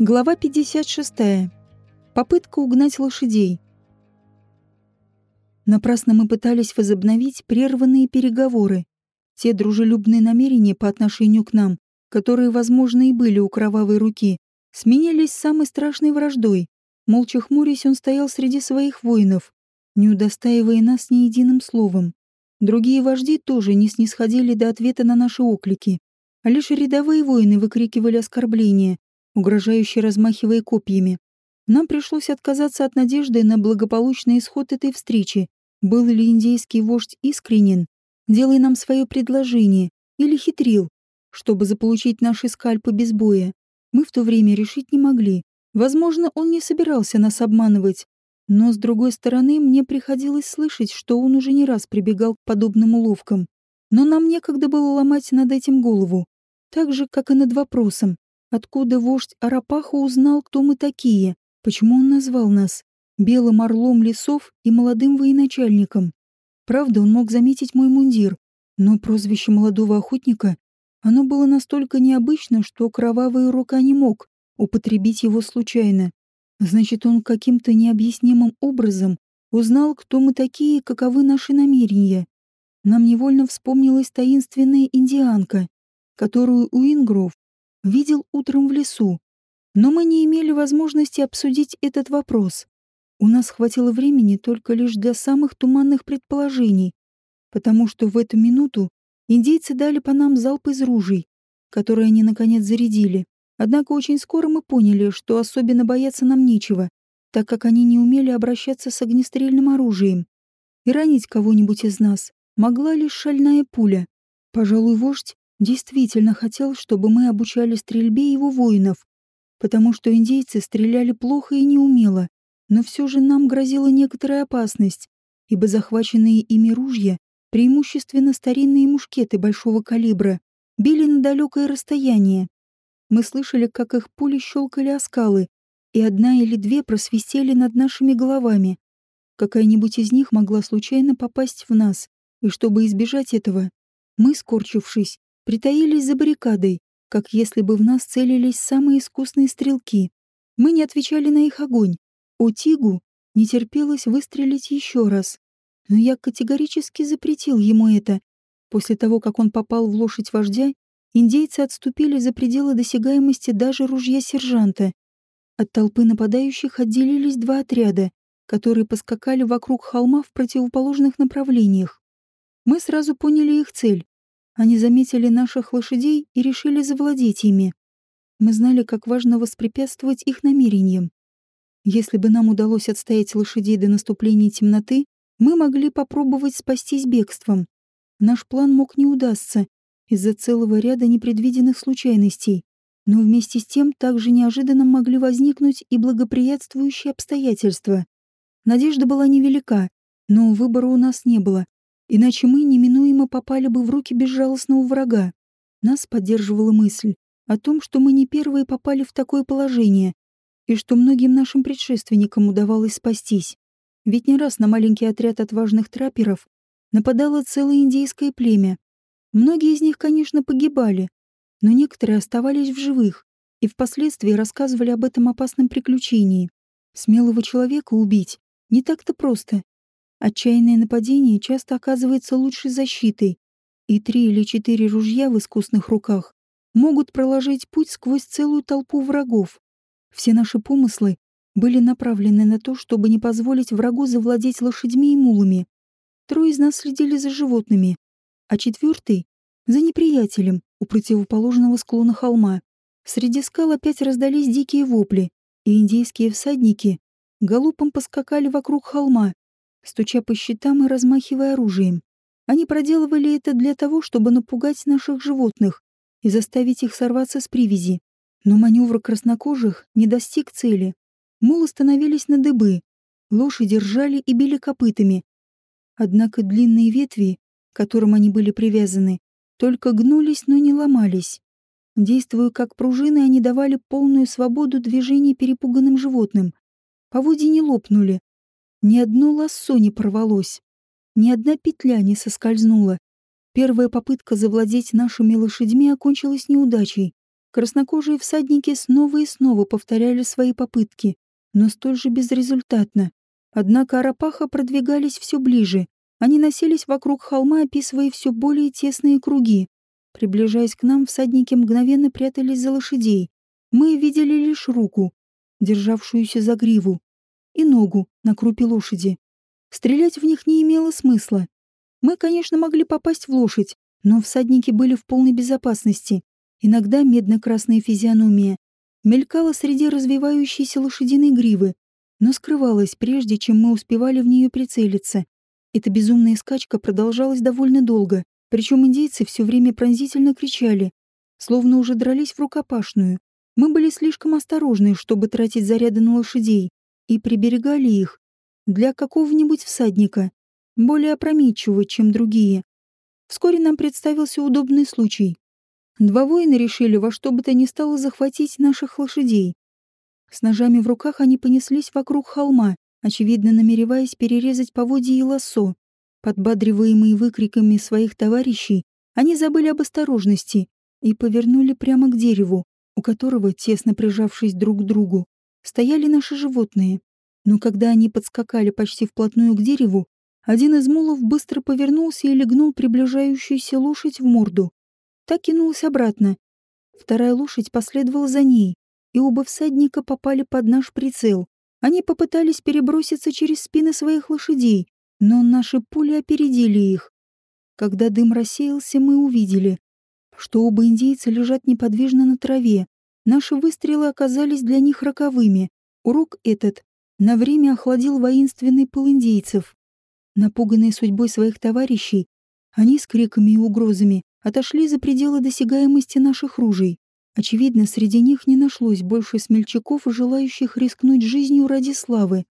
Глава 56. Попытка угнать лошадей. Напрасно мы пытались возобновить прерванные переговоры. Те дружелюбные намерения по отношению к нам, которые, возможно, и были у кровавой руки, сменились самой страшной враждой. Молча хмурясь, он стоял среди своих воинов, не удостаивая нас ни единым словом. Другие вожди тоже не снисходили до ответа на наши оклики, а лишь рядовые воины выкрикивали оскорбления, угрожающе размахивая копьями. Нам пришлось отказаться от надежды на благополучный исход этой встречи. Был ли индейский вождь искренен, делая нам свое предложение, или хитрил, чтобы заполучить наши скальпы без боя, мы в то время решить не могли. Возможно, он не собирался нас обманывать, но, с другой стороны, мне приходилось слышать, что он уже не раз прибегал к подобным уловкам. Но нам некогда было ломать над этим голову, так же, как и над вопросом, Откуда вождь Арапаха узнал, кто мы такие? Почему он назвал нас? Белым орлом лесов и молодым военачальником. Правда, он мог заметить мой мундир, но прозвище молодого охотника, оно было настолько необычно, что кровавая рука не мог употребить его случайно. Значит, он каким-то необъяснимым образом узнал, кто мы такие и каковы наши намерения. Нам невольно вспомнилась таинственная индианка, которую Уингров видел утром в лесу, но мы не имели возможности обсудить этот вопрос. У нас хватило времени только лишь для самых туманных предположений, потому что в эту минуту индейцы дали по нам залп из ружей, которые они наконец зарядили. Однако очень скоро мы поняли, что особенно бояться нам нечего, так как они не умели обращаться с огнестрельным оружием. И ранить кого-нибудь из нас могла лишь шальная пуля. Пожалуй, вождь действительно хотел, чтобы мы обучали стрельбе его воинов, потому что индейцы стреляли плохо и неумело, но все же нам грозила некоторая опасность, ибо захваченные ими ружья, преимущественно старинные мушкеты большого калибра, били на далекое расстояние. Мы слышали, как их пули щелкали о скалы, и одна или две просвистели над нашими головами. Какая-нибудь из них могла случайно попасть в нас, и чтобы избежать этого, мы, скорчившись, притаились за баррикадой, как если бы в нас целились самые искусные стрелки. Мы не отвечали на их огонь. У Тигу не терпелось выстрелить еще раз. Но я категорически запретил ему это. После того, как он попал в лошадь вождя, индейцы отступили за пределы досягаемости даже ружья сержанта. От толпы нападающих отделились два отряда, которые поскакали вокруг холма в противоположных направлениях. Мы сразу поняли их цель они заметили наших лошадей и решили завладеть ими. Мы знали, как важно воспрепятствовать их намерениям. Если бы нам удалось отстоять лошадей до наступления темноты, мы могли попробовать спастись бегством. Наш план мог не удастся из-за целого ряда непредвиденных случайностей, но вместе с тем также неожиданно могли возникнуть и благоприятствующие обстоятельства. Надежда была невелика, но выбора у нас не было. Иначе мы неминуемо попали бы в руки безжалостного врага. Нас поддерживала мысль о том, что мы не первые попали в такое положение, и что многим нашим предшественникам удавалось спастись. Ведь не раз на маленький отряд отважных трапперов нападало целое индейское племя. Многие из них, конечно, погибали, но некоторые оставались в живых и впоследствии рассказывали об этом опасном приключении. Смелого человека убить не так-то просто, Отчаянное нападение часто оказывается лучшей защитой, и три или четыре ружья в искусных руках могут проложить путь сквозь целую толпу врагов. Все наши помыслы были направлены на то, чтобы не позволить врагу завладеть лошадьми и мулами. Трое из нас следили за животными, а четвертый — за неприятелем у противоположного склона холма. Среди скал опять раздались дикие вопли, и индейские всадники галопом поскакали вокруг холма, стуча по щитам и размахивая оружием. Они проделывали это для того, чтобы напугать наших животных и заставить их сорваться с привязи. Но маневр краснокожих не достиг цели. Мулы становились на дыбы, лошади ржали и били копытами. Однако длинные ветви, к которым они были привязаны, только гнулись, но не ломались. Действуя как пружины, они давали полную свободу движений перепуганным животным. Поводья не лопнули, ни одно лассо не порвалось, ни одна петля не соскользнула. Первая попытка завладеть нашими лошадьми окончилась неудачей. Краснокожие всадники снова и снова повторяли свои попытки, но столь же безрезультатно. Однако Арапаха продвигались все ближе. Они носились вокруг холма, описывая все более тесные круги. Приближаясь к нам, всадники мгновенно прятались за лошадей. Мы видели лишь руку, державшуюся за гриву, и ногу на крупе лошади. Стрелять в них не имело смысла. Мы, конечно, могли попасть в лошадь, но всадники были в полной безопасности. Иногда медно-красная физиономия мелькала среди развивающейся лошадиной гривы, но скрывалась прежде, чем мы успевали в нее прицелиться. Эта безумная скачка продолжалась довольно долго, причем индейцы все время пронзительно кричали, словно уже дрались в рукопашную. Мы были слишком осторожны, чтобы тратить заряды на лошадей, и приберегали их для какого-нибудь всадника, более опрометчивого, чем другие. Вскоре нам представился удобный случай. Два воина решили во что бы то ни стало захватить наших лошадей. С ножами в руках они понеслись вокруг холма, очевидно намереваясь перерезать поводья и лассо. Подбадриваемые выкриками своих товарищей, они забыли об осторожности и повернули прямо к дереву, у которого, тесно прижавшись друг к другу, стояли наши животные. Но когда они подскакали почти вплотную к дереву, один из мулов быстро повернулся и легнул приближающуюся лошадь в морду. Так кинулась обратно. Вторая лошадь последовала за ней, и оба всадника попали под наш прицел. Они попытались переброситься через спины своих лошадей, но наши пули опередили их. Когда дым рассеялся, мы увидели, что оба индейца лежат неподвижно на траве. Наши выстрелы оказались для них роковыми. Урок этот на время охладил воинственный пыл индейцев. Напуганные судьбой своих товарищей, они с криками и угрозами отошли за пределы досягаемости наших ружей. Очевидно, среди них не нашлось больше смельчаков, желающих рискнуть жизнью ради славы.